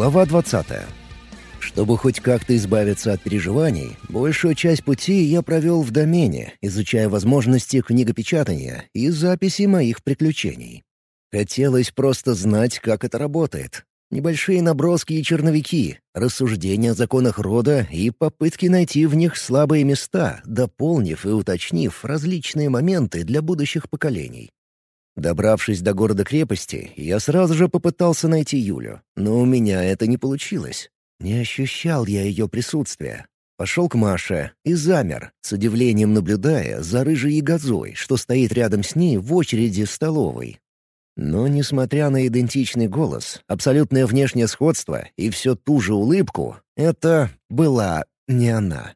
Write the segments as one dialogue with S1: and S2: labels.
S1: Глава 20. Чтобы хоть как-то избавиться от переживаний, большую часть пути я провел в домене, изучая возможности книгопечатания и записи моих приключений. Хотелось просто знать, как это работает. Небольшие наброски и черновики, рассуждения о законах рода и попытки найти в них слабые места, дополнив и уточнив различные моменты для будущих поколений. Добравшись до города-крепости, я сразу же попытался найти Юлю, но у меня это не получилось. Не ощущал я ее присутствия. Пошел к Маше и замер, с удивлением наблюдая за рыжей ягозой, что стоит рядом с ней в очереди в столовой. Но, несмотря на идентичный голос, абсолютное внешнее сходство и все ту же улыбку, это была не она.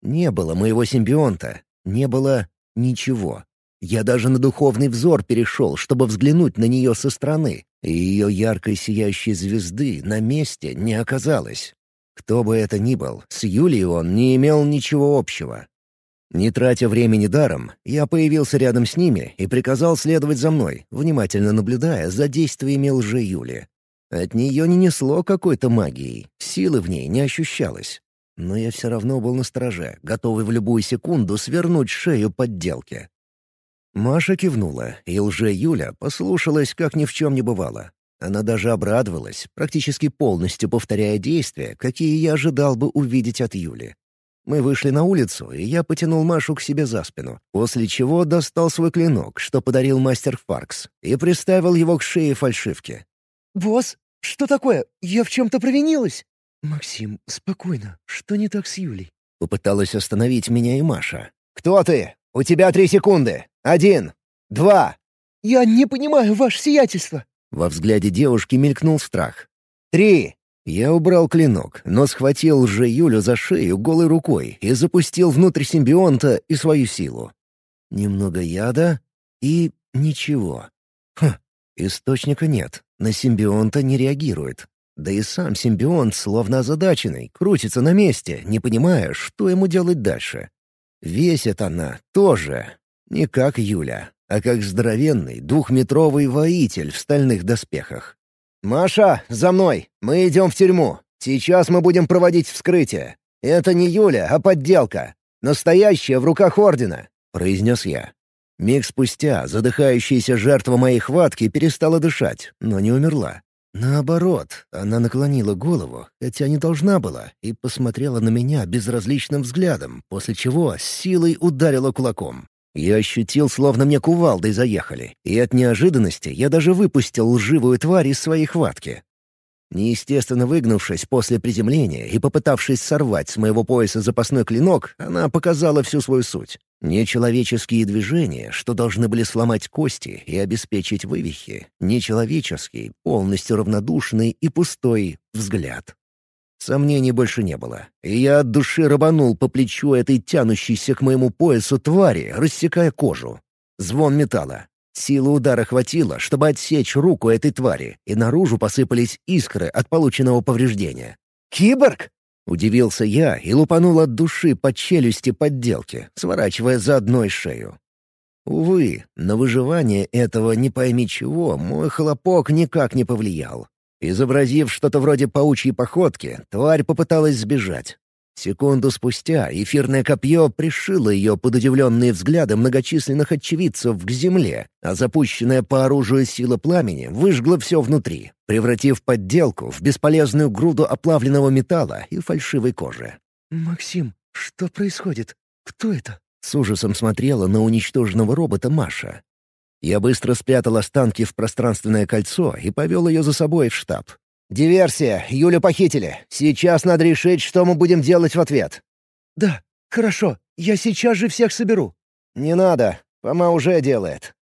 S1: Не было моего симбионта, не было ничего. Я даже на духовный взор перешел, чтобы взглянуть на нее со стороны, и ее яркой сияющей звезды на месте не оказалось. Кто бы это ни был, с Юлией он не имел ничего общего. Не тратя времени даром, я появился рядом с ними и приказал следовать за мной, внимательно наблюдая за действиями лжи-Юли. От нее не несло какой-то магией, силы в ней не ощущалось. Но я все равно был на страже, готовый в любую секунду свернуть шею подделки. Маша кивнула, и лже-Юля послушалась, как ни в чем не бывало. Она даже обрадовалась, практически полностью повторяя действия, какие я ожидал бы увидеть от Юли. Мы вышли на улицу, и я потянул Машу к себе за спину, после чего достал свой клинок, что подарил мастер Фаркс, и приставил его к шее фальшивки.
S2: «Босс, что такое? Я в чем-то провинилась?»
S1: «Максим, спокойно. Что не так с Юлей?» Попыталась остановить меня и Маша.
S3: «Кто ты? У тебя три секунды. Один. Два.
S2: «Я не понимаю, ваше сиятельство!»
S1: Во взгляде девушки мелькнул страх.
S3: «Три!»
S1: Я убрал клинок, но схватил же Юлю за шею голой рукой и запустил внутрь симбионта и свою силу. Немного яда и ничего. Хм, источника нет, на симбионта не реагирует. Да и сам симбионт, словно озадаченный, крутится на месте, не понимая, что ему делать дальше. Весит она тоже, не как Юля, а как здоровенный двухметровый воитель в стальных доспехах.
S3: «Маша, за мной! Мы идем в тюрьму. Сейчас мы будем проводить вскрытие. Это не Юля, а подделка. Настоящая в руках Ордена», — произнес я.
S1: Миг спустя задыхающаяся жертва моей хватки перестала дышать, но не умерла. Наоборот, она наклонила голову, хотя не должна была, и посмотрела на меня безразличным взглядом, после чего силой ударила кулаком. Я ощутил, словно мне кувалдой заехали, и от неожиданности я даже выпустил лживую тварь из своей хватки. Неестественно выгнувшись после приземления и попытавшись сорвать с моего пояса запасной клинок, она показала всю свою суть. Нечеловеческие движения, что должны были сломать кости и обеспечить вывихи. Нечеловеческий, полностью равнодушный и пустой взгляд. Сомнений больше не было, и я от души рабанул по плечу этой тянущейся к моему поясу твари, рассекая кожу. Звон металла. Силы удара хватило, чтобы отсечь руку этой твари, и наружу посыпались искры от полученного повреждения.
S3: «Киборг?»
S1: — удивился я и лупанул от души по челюсти подделки, сворачивая заодно и шею. Увы, на выживание этого не пойми чего мой хлопок никак не повлиял. Изобразив что-то вроде паучьей походки, тварь попыталась сбежать. Секунду спустя эфирное копье пришило ее под удивленные взгляды многочисленных очевидцев к земле, а запущенная по оружию сила пламени выжгла все внутри, превратив подделку в бесполезную груду оплавленного металла и фальшивой кожи.
S2: «Максим, что происходит? Кто это?»
S1: С ужасом смотрела на уничтоженного робота Маша. Я быстро спрятал останки в пространственное кольцо и повел ее за собой в штаб.
S3: «Диверсия! Юлю похитили! Сейчас надо решить, что мы будем делать в ответ!»
S2: «Да, хорошо. Я сейчас же всех соберу».
S3: «Не надо. Фома уже делает».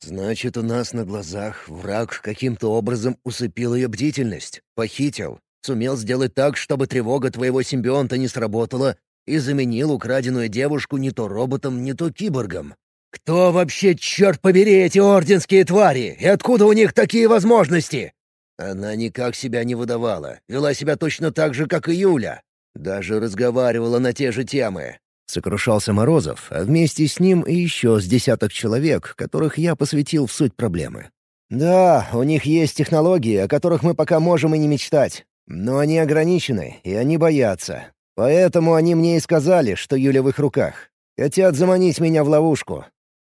S1: «Значит, у нас на глазах враг каким-то образом усыпил ее бдительность, похитил, сумел сделать так, чтобы тревога твоего симбионта не сработала и заменил украденную девушку не то роботом, не то киборгом.
S3: «Кто вообще, черт побери, эти орденские твари? И откуда у них такие возможности?»
S1: Она никак себя не выдавала, вела себя точно так же, как и Юля. Даже разговаривала на те же темы. Сокрушался Морозов, а вместе с ним и еще с десяток человек, которых я посвятил в суть проблемы.
S3: «Да, у них есть технологии, о которых мы пока можем и не мечтать. Но они ограничены, и они боятся. Поэтому они мне и сказали, что Юля в их руках. Хотят заманить меня в ловушку».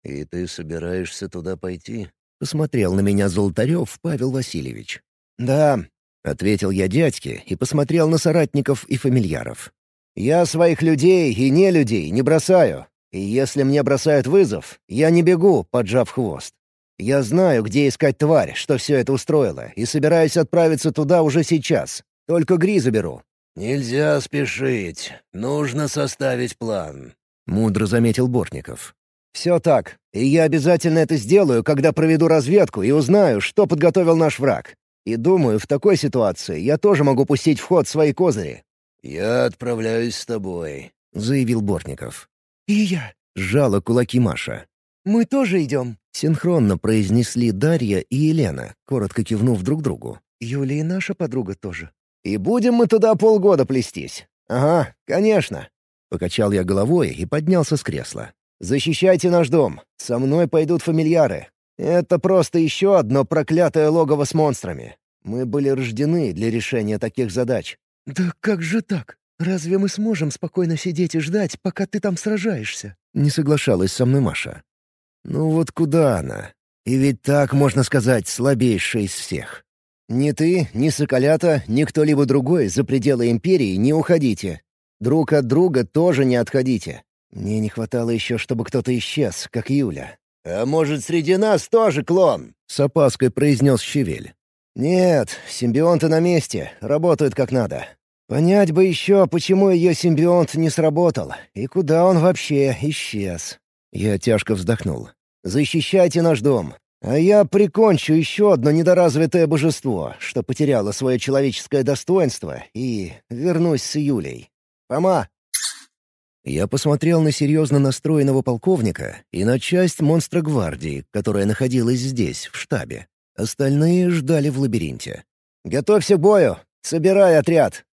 S1: «И ты собираешься туда пойти?» — посмотрел на меня Золотарев Павел Васильевич.
S3: «Да», — ответил я дядьке и посмотрел на соратников и фамильяров. «Я своих людей и не людей не бросаю. И если мне бросают вызов, я не бегу, поджав хвост. Я знаю, где искать тварь, что все это устроило, и собираюсь отправиться туда уже сейчас. Только Гри заберу».
S1: «Нельзя спешить. Нужно составить план», — мудро заметил Бортников.
S3: «Все так. И я обязательно это сделаю, когда проведу разведку и узнаю, что подготовил наш враг. И думаю, в такой ситуации я тоже могу пустить в ход свои козыри».
S1: «Я отправляюсь с тобой», — заявил Бортников.
S2: «И я», —
S1: сжала кулаки Маша.
S2: «Мы тоже идем», —
S1: синхронно произнесли Дарья и Елена, коротко кивнув друг другу.
S2: «Юля и наша подруга тоже».
S3: «И будем мы туда полгода плестись?» «Ага, конечно».
S1: Покачал я головой и поднялся с кресла.
S3: «Защищайте наш дом. Со мной пойдут фамильяры. Это просто еще одно проклятое логово с монстрами. Мы были рождены для решения таких задач».
S2: «Да как же так? «Разве мы сможем спокойно сидеть и ждать, пока ты там сражаешься?»
S1: Не соглашалась со мной Маша. «Ну вот куда она? И ведь так, можно сказать, слабейшая из всех».
S3: «Ни ты, ни Соколята, ни кто-либо другой за пределы Империи не уходите. Друг от друга тоже не отходите. Мне не хватало еще, чтобы кто-то исчез, как Юля». «А может, среди нас тоже клон?»
S1: — с опаской произнес Щевель.
S3: «Нет, симбионты на месте, работают как надо. Понять бы еще, почему ее симбионт не сработал, и куда он вообще исчез.
S1: Я тяжко вздохнул.
S3: «Защищайте наш дом, а я прикончу еще одно недоразвитое божество, что потеряло свое человеческое достоинство, и вернусь с Юлей. Пома!»
S1: Я посмотрел на серьезно настроенного полковника и на часть монстра гвардии, которая находилась здесь, в штабе. Остальные ждали в лабиринте.
S3: «Готовься к бою! Собирай отряд!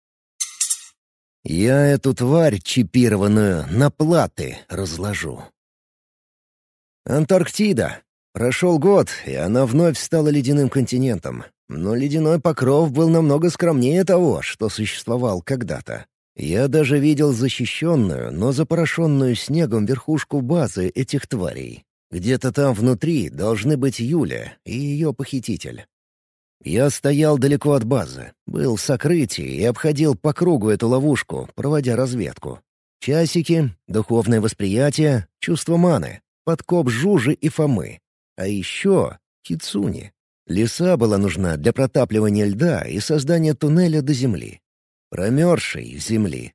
S1: Я эту тварь чипированную на платы разложу. Антарктида. Прошел год, и она вновь стала ледяным континентом. Но ледяной покров был намного скромнее того, что существовал когда-то. Я даже видел защищенную, но запорошенную снегом верхушку базы этих тварей. Где-то там внутри должны быть Юля и ее похититель. Я стоял далеко от базы, был в сокрытии и обходил по кругу эту ловушку, проводя разведку. Часики, духовное восприятие, чувство маны, подкоп Жужи и Фомы. А еще Кицуни. Леса была нужна для протапливания льда и создания туннеля до земли. Промерзшей земли.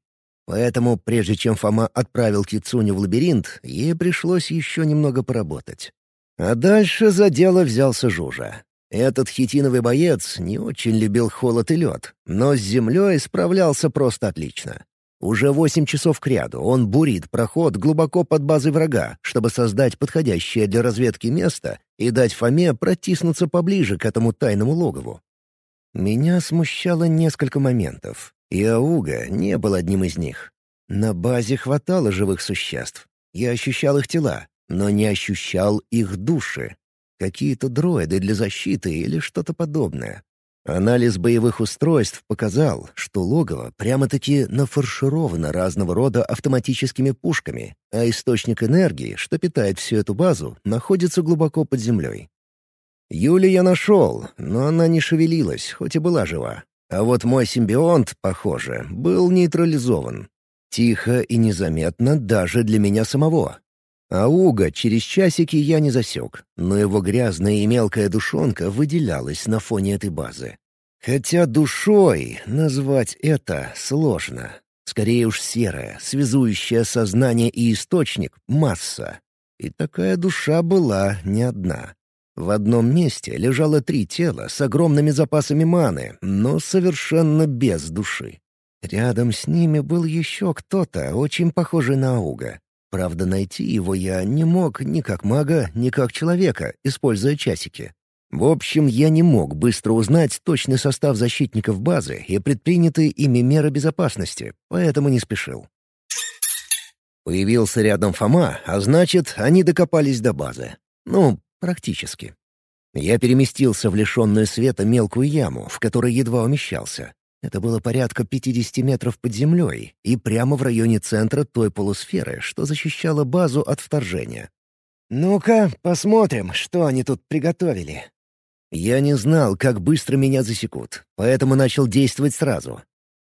S1: Поэтому, прежде чем Фома отправил Кицуни в лабиринт, ей пришлось еще немного поработать. А дальше за дело взялся Жужа. Этот хитиновый боец не очень любил холод и лед, но с землей справлялся просто отлично. Уже восемь часов кряду он бурит проход глубоко под базой врага, чтобы создать подходящее для разведки место и дать Фоме протиснуться поближе к этому тайному логову. Меня смущало несколько моментов, и Ауга не был одним из них. На базе хватало живых существ. Я ощущал их тела, но не ощущал их души. Какие-то дроиды для защиты или что-то подобное. Анализ боевых устройств показал, что логово прямо-таки нафаршировано разного рода автоматическими пушками, а источник энергии, что питает всю эту базу, находится глубоко под землей. Юли я нашел, но она не шевелилась, хоть и была жива. А вот мой симбионт, похоже, был нейтрализован. Тихо и незаметно даже для меня самого. А Уга через часики я не засек, но его грязная и мелкая душонка выделялась на фоне этой базы. Хотя душой назвать это сложно. Скорее уж серая, связующая сознание и источник — масса. И такая душа была не одна. В одном месте лежало три тела с огромными запасами маны, но совершенно без души. Рядом с ними был еще кто-то, очень похожий на Ауга. Правда, найти его я не мог ни как мага, ни как человека, используя часики. В общем, я не мог быстро узнать точный состав защитников базы и предпринятые ими меры безопасности, поэтому не спешил. Появился рядом Фома, а значит, они докопались до базы. Ну, практически. Я переместился в лишенную света мелкую яму, в которой едва умещался. Это было порядка 50 метров под землей и прямо в районе центра той полусферы, что защищала базу от вторжения.
S3: «Ну-ка, посмотрим, что они тут приготовили».
S1: Я не знал, как быстро меня засекут, поэтому начал действовать сразу.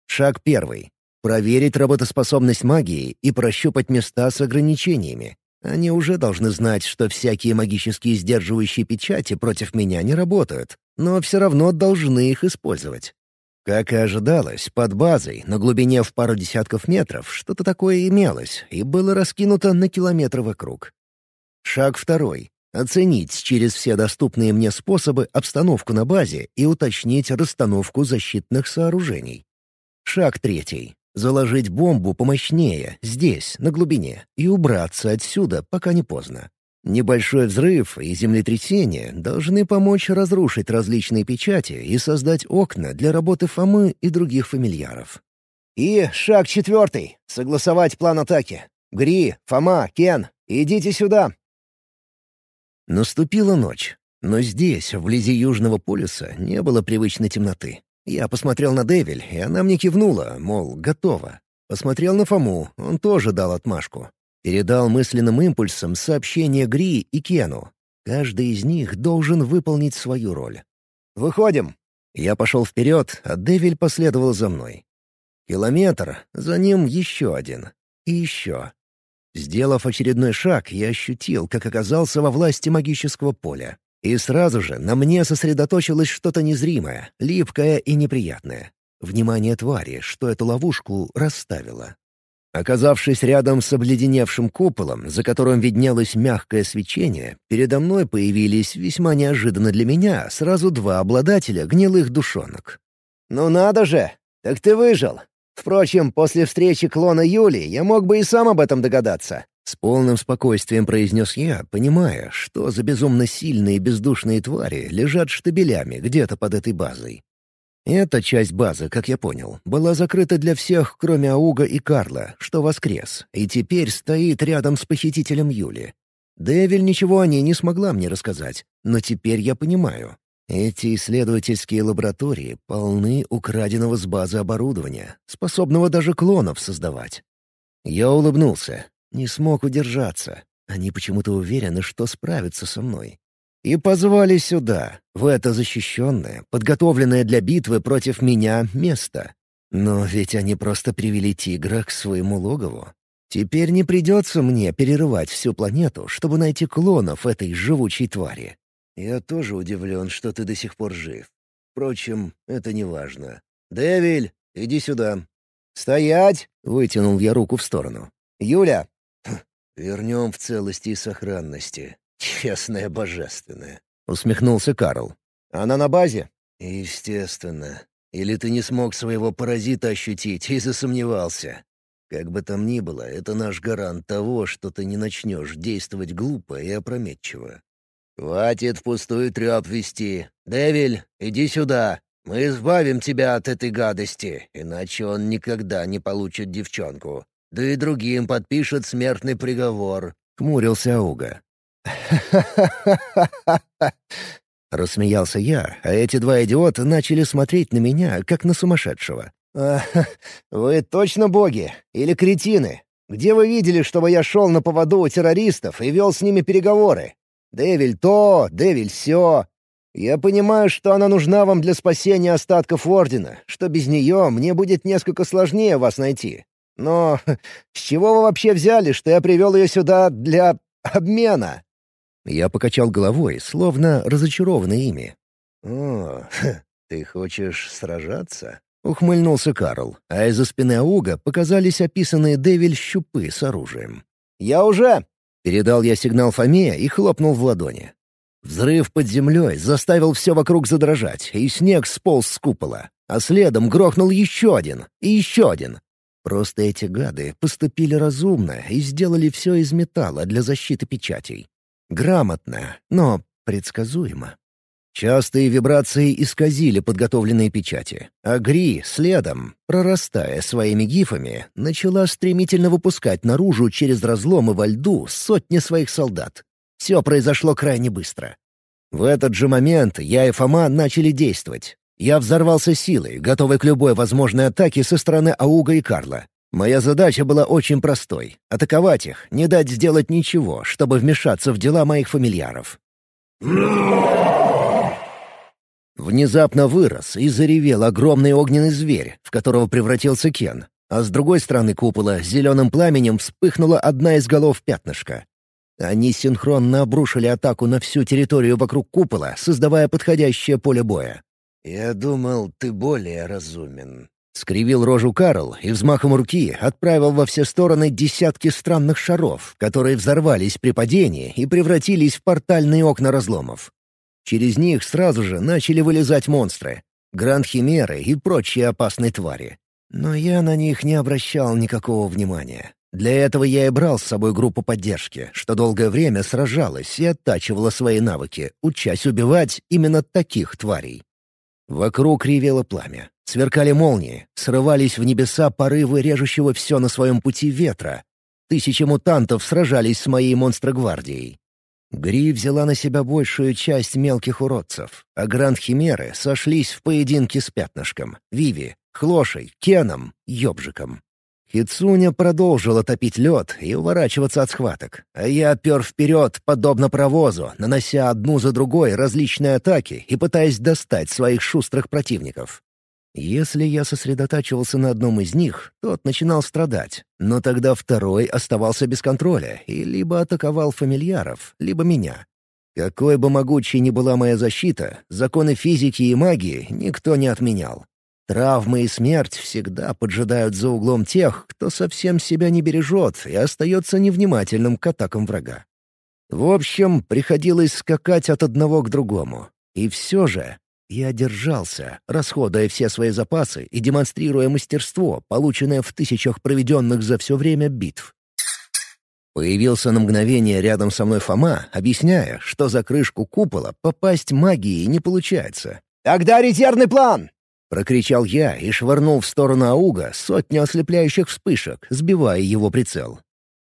S1: Шаг первый. Проверить работоспособность магии и прощупать места с ограничениями. Они уже должны знать, что всякие магические сдерживающие печати против меня не работают, но все равно должны их использовать. Как и ожидалось, под базой, на глубине в пару десятков метров, что-то такое имелось и было раскинуто на километр вокруг. Шаг второй — оценить через все доступные мне способы обстановку на базе и уточнить расстановку защитных сооружений. Шаг третий — заложить бомбу помощнее, здесь, на глубине, и убраться отсюда, пока не поздно. Небольшой взрыв и землетрясение должны помочь разрушить различные печати и создать окна для работы Фомы и других фамильяров.
S3: И шаг четвертый — согласовать план атаки. Гри, Фома, Кен, идите сюда.
S1: Наступила ночь, но здесь, вблизи Южного полюса, не было привычной темноты. Я посмотрел на Девиль, и она мне кивнула, мол, готово. Посмотрел на Фому, он тоже дал отмашку. Передал мысленным импульсом сообщение Гри и Кену. Каждый из них должен выполнить свою роль.
S3: «Выходим!»
S1: Я пошел вперед, а Девиль последовал за мной. Километр, за ним еще один. И еще. Сделав очередной шаг, я ощутил, как оказался во власти магического поля. И сразу же на мне сосредоточилось что-то незримое, липкое и неприятное. Внимание твари, что эту ловушку расставила. Оказавшись рядом с обледеневшим куполом, за которым виднелось мягкое свечение, передо мной появились весьма неожиданно для меня сразу два обладателя гнилых душонок.
S3: «Ну надо же! Так ты выжил! Впрочем, после встречи клона Юли я мог бы и сам об этом догадаться».
S1: С полным спокойствием произнес я, понимая, что за безумно сильные бездушные твари лежат штабелями где-то под этой базой. Эта часть базы, как я понял, была закрыта для всех, кроме Ауга и Карла, что воскрес, и теперь стоит рядом с похитителем Юли. Девиль ничего о ней не смогла мне рассказать, но теперь я понимаю. Эти исследовательские лаборатории полны украденного с базы оборудования, способного даже клонов создавать. Я улыбнулся, не смог удержаться. Они почему-то уверены, что справятся со мной. И позвали сюда, в это защищенное, подготовленное для битвы против меня место. Но ведь они просто привели тигра к своему логову. Теперь не придется мне перерывать всю планету, чтобы найти клонов этой живучей твари.
S3: Я тоже удивлен, что ты до сих пор жив. Впрочем, это не важно. «Девиль, иди сюда». «Стоять!» — вытянул я руку в сторону. «Юля!» «Вернем в целости и сохранности. «Честное божественное», — усмехнулся Карл. «Она на базе?» «Естественно. Или ты не смог своего паразита ощутить и засомневался? Как бы там ни было, это наш гарант того, что ты не начнешь действовать глупо и опрометчиво. «Хватит впустую треп вести. Девиль, иди сюда. Мы избавим тебя от этой гадости, иначе он никогда не получит девчонку. Да и другим подпишет смертный приговор», — хмурился Ауга.
S1: Рассмеялся я, а эти два идиота начали смотреть на меня, как на сумасшедшего.
S3: «Вы точно боги? Или кретины? Где вы видели, чтобы я шел на поводу у террористов и вел с ними переговоры? Девиль то, Девиль сё. Я понимаю, что она нужна вам для спасения остатков Ордена, что без нее мне будет несколько сложнее вас найти. Но с чего вы вообще взяли, что я привел ее сюда для обмена?»
S1: Я покачал головой, словно разочарованный ими.
S3: «О, ты хочешь сражаться?»
S1: — ухмыльнулся Карл, а из-за спины Ауга показались описанные Девиль щупы с оружием.
S3: «Я уже!»
S1: — передал я сигнал Фоме и хлопнул в ладони. Взрыв под землей заставил все вокруг задрожать, и снег сполз с купола, а следом грохнул еще один и еще один. Просто эти гады поступили разумно и сделали все из металла для защиты печатей. Грамотно, но предсказуемо. Частые вибрации исказили подготовленные печати, а Гри, следом, прорастая своими гифами, начала стремительно выпускать наружу через разломы во льду сотни своих солдат. Все произошло крайне быстро. В этот же момент я и Фома начали действовать. Я взорвался силой, готовый к любой возможной атаке со стороны Ауга и Карла. Моя задача была очень простой — атаковать их, не дать сделать ничего, чтобы вмешаться в дела моих фамильяров. Внезапно вырос и заревел огромный огненный зверь, в которого превратился Кен, а с другой стороны купола зеленым пламенем вспыхнула одна из голов пятнышка. Они синхронно обрушили атаку на всю территорию вокруг купола, создавая подходящее поле боя.
S3: «Я думал, ты более разумен», —
S1: скривил рожу Карл и взмахом руки отправил во все стороны десятки странных шаров, которые взорвались при падении и превратились в портальные окна разломов. Через них сразу же начали вылезать монстры — гранд-химеры и прочие опасные твари. Но я на них не обращал никакого внимания. Для этого я и брал с собой группу поддержки, что долгое время сражалась и оттачивала свои навыки, учась убивать именно таких тварей. Вокруг ревело пламя, сверкали молнии, срывались в небеса порывы режущего все на своем пути ветра. Тысячи мутантов сражались с моей монстрогвардией. Гри взяла на себя большую часть мелких уродцев, а гранд-химеры сошлись в поединке с пятнышком, Виви, Хлошей, Кеном, Ёбжиком. Хицуня продолжила топить лед и уворачиваться от схваток, а я пер вперед, подобно провозу, нанося одну за другой различные атаки и пытаясь достать своих шустрых противников. Если я сосредотачивался на одном из них, тот начинал страдать, но тогда второй оставался без контроля и либо атаковал фамильяров, либо меня. Какой бы могучей ни была моя защита, законы физики и магии никто не отменял. Травмы и смерть всегда поджидают за углом тех, кто совсем себя не бережет и остается невнимательным к атакам врага. В общем, приходилось скакать от одного к другому. И все же я держался, расходуя все свои запасы и демонстрируя мастерство, полученное в тысячах проведенных за все время битв. Появился на мгновение рядом со мной Фома, объясняя, что за крышку купола попасть магией не получается.
S3: «Тогда резервный план!»
S1: — прокричал я и швырнул в сторону Ауга сотню ослепляющих вспышек, сбивая его прицел.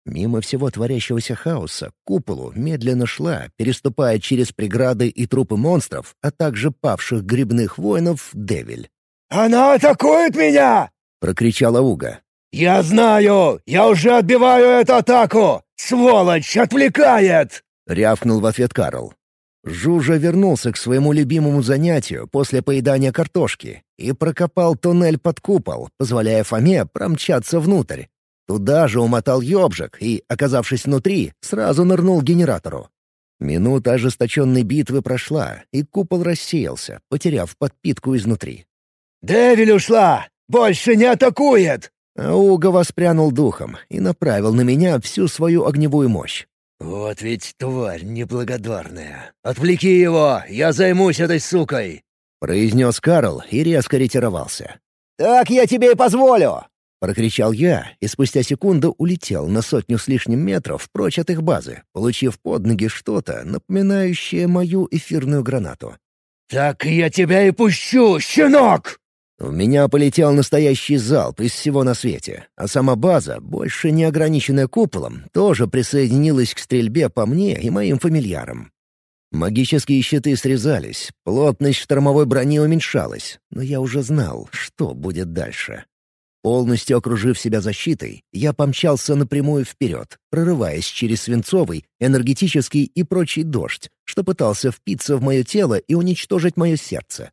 S1: Мимо всего творящегося хаоса к куполу медленно шла, переступая через преграды и трупы монстров, а также павших грибных воинов, Девиль.
S3: «Она атакует меня!» — прокричал Ауга. «Я знаю! Я уже отбиваю эту атаку! Сволочь, отвлекает!» — рявкнул в ответ Карл.
S1: Жужа вернулся к своему любимому занятию после поедания картошки и прокопал туннель под купол, позволяя Фоме промчаться внутрь, Туда же умотал ёбжик и, оказавшись внутри, сразу нырнул к генератору. Минута ожесточенной битвы прошла, и купол рассеялся, потеряв подпитку изнутри.
S3: «Девиль ушла! Больше не атакует!»
S1: Ауга воспрянул духом и направил на меня всю свою огневую мощь.
S3: «Вот ведь тварь неблагодарная! Отвлеки его! Я займусь этой сукой!»
S1: — произнес Карл и резко ретировался.
S3: «Так я тебе и позволю!»
S1: Прокричал я, и спустя секунду улетел на сотню с лишним метров прочь от их базы, получив под ноги что-то, напоминающее мою эфирную гранату.
S3: «Так я тебя и пущу, щенок!»
S1: У меня полетел настоящий залп из всего на свете, а сама база, больше не ограниченная куполом, тоже присоединилась к стрельбе по мне и моим фамильярам. Магические щиты срезались, плотность штормовой брони уменьшалась, но я уже знал, что будет дальше. Полностью окружив себя защитой, я помчался напрямую вперед, прорываясь через свинцовый, энергетический и прочий дождь, что пытался впиться в мое тело и уничтожить мое сердце.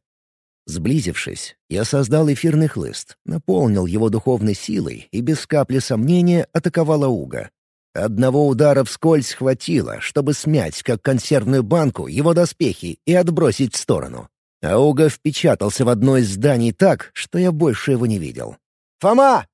S1: Сблизившись, я создал эфирный хлыст, наполнил его духовной силой и без капли сомнения атаковал Ауга. Одного удара вскользь хватило, чтобы смять, как консервную банку, его доспехи и отбросить в сторону. Ауга впечатался в одно из зданий так, что я больше его не видел.
S3: Фома!»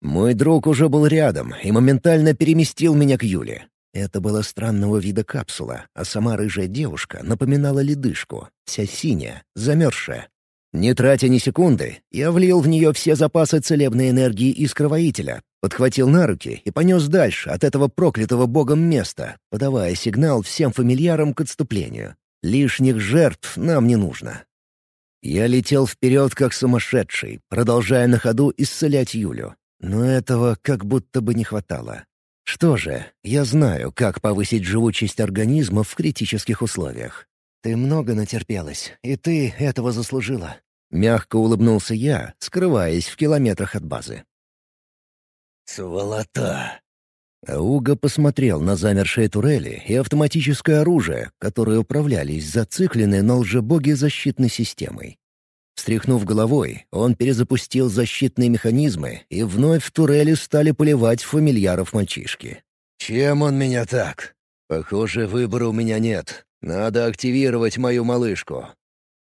S1: Мой друг уже был рядом и моментально переместил меня к Юле. Это была странного вида капсула, а сама рыжая девушка напоминала ледышку, вся синяя, замерзшая. Не тратя ни секунды, я влил в нее все запасы целебной энергии из кровоителя, подхватил на руки и понес дальше от этого проклятого богом места, подавая сигнал всем фамильярам к отступлению. Лишних жертв нам не нужно. Я летел вперед как сумасшедший, продолжая на ходу исцелять Юлю. Но этого как будто бы не хватало. Что же, я знаю, как повысить живучесть организма в критических условиях. «Ты много натерпелась, и ты этого заслужила». Мягко улыбнулся я, скрываясь в километрах от базы.
S3: «Сволота!»
S1: Ауга посмотрел на замершие турели и автоматическое оружие, которые управлялись зацикленной на лжебоге защитной системой. Встряхнув головой, он перезапустил защитные механизмы, и вновь в турели стали поливать фамильяров мальчишки.
S3: «Чем он меня так? Похоже, выбора у меня нет. Надо активировать мою малышку».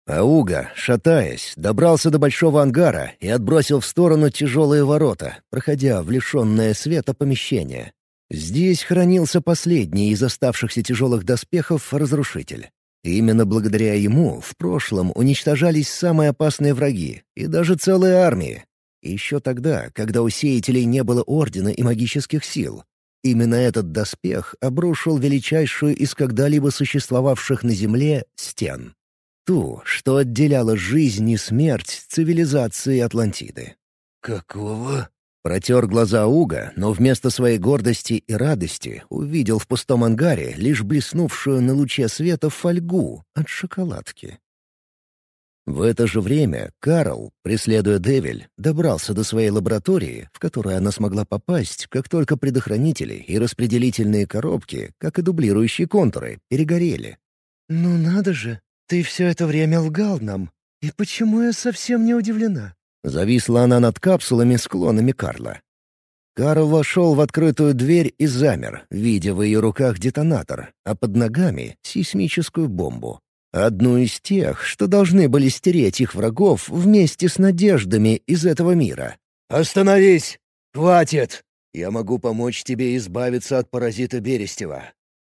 S1: Ауга, шатаясь, добрался до большого ангара и отбросил в сторону тяжелые ворота, проходя в лишенное света помещение. Здесь хранился последний из оставшихся тяжелых доспехов разрушитель. Именно благодаря ему в прошлом уничтожались самые опасные враги и даже целые армии. Еще тогда, когда у сеятелей не было ордена и магических сил. Именно этот доспех обрушил величайшую из когда-либо существовавших на Земле стен. Ту, что отделяла жизнь и смерть цивилизации Атлантиды.
S3: «Какого?»
S1: Протер глаза Уга, но вместо своей гордости и радости увидел в пустом ангаре лишь блеснувшую на луче света фольгу от шоколадки. В это же время Карл, преследуя Девиль, добрался до своей лаборатории, в которую она смогла попасть, как только предохранители и распределительные коробки, как и дублирующие контуры, перегорели.
S2: «Ну надо же, ты все это время лгал нам. И почему я совсем не удивлена?»
S1: Зависла она над капсулами с клонами Карла. Карл вошел в открытую дверь и замер, видя в ее руках детонатор, а под ногами — сейсмическую бомбу. Одну из тех, что должны были стереть их врагов вместе с надеждами из этого мира.
S3: «Остановись! Хватит! Я могу помочь тебе избавиться от паразита Берестева».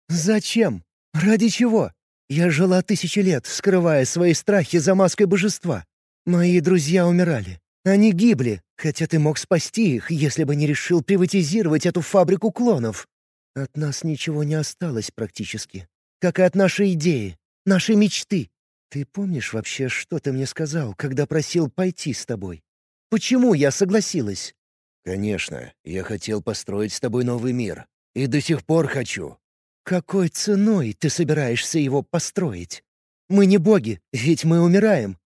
S2: «Зачем? Ради чего? Я жила тысячи лет, скрывая свои страхи за маской божества. Мои друзья умирали. Они гибли, хотя ты мог спасти их, если бы не решил приватизировать эту фабрику клонов. От нас ничего не осталось практически. Как и от нашей идеи, нашей мечты. Ты помнишь вообще, что ты мне сказал, когда просил пойти с тобой? Почему я согласилась?»
S3: «Конечно. Я хотел построить с тобой новый мир. И до сих пор хочу».
S2: «Какой ценой ты собираешься его построить? Мы не боги, ведь мы умираем.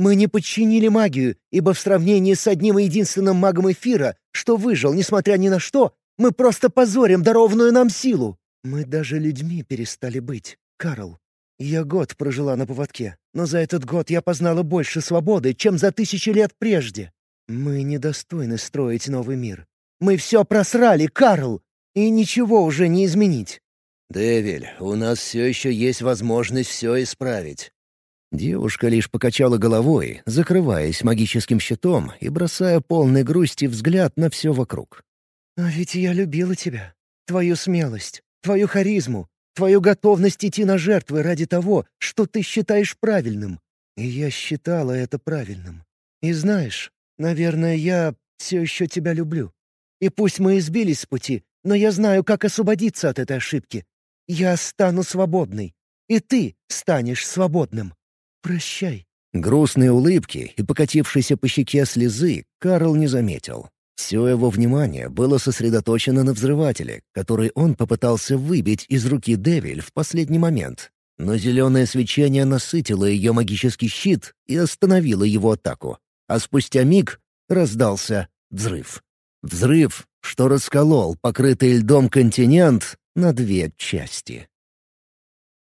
S2: Мы не подчинили магию, ибо в сравнении с одним единственным магом эфира, что выжил, несмотря ни на что, мы просто позорим дарованную нам силу. Мы даже людьми перестали быть, Карл. Я год прожила на поводке, но за этот год я познала больше свободы, чем за тысячи лет прежде. Мы недостойны строить новый мир. Мы все просрали, Карл, и ничего уже не изменить.
S3: «Девиль, у нас все еще есть возможность все исправить.
S1: Девушка лишь покачала головой, закрываясь магическим щитом и бросая полный грусти взгляд на все вокруг.
S2: «А ведь я любила тебя. Твою смелость, твою харизму, твою готовность идти на жертвы ради того, что ты считаешь правильным. И я считала это правильным. И знаешь, наверное, я все еще тебя люблю. И пусть мы избились с пути, но я знаю, как освободиться от этой ошибки. Я стану свободной, и ты станешь свободным. «Прощай».
S1: Грустные улыбки и покатившиеся по щеке слезы Карл не заметил. Все его внимание было сосредоточено на взрывателе, который он попытался выбить из руки Девиль в последний момент. Но зеленое свечение насытило ее магический щит и остановило его атаку. А спустя миг раздался взрыв. Взрыв, что расколол покрытый льдом континент на две части.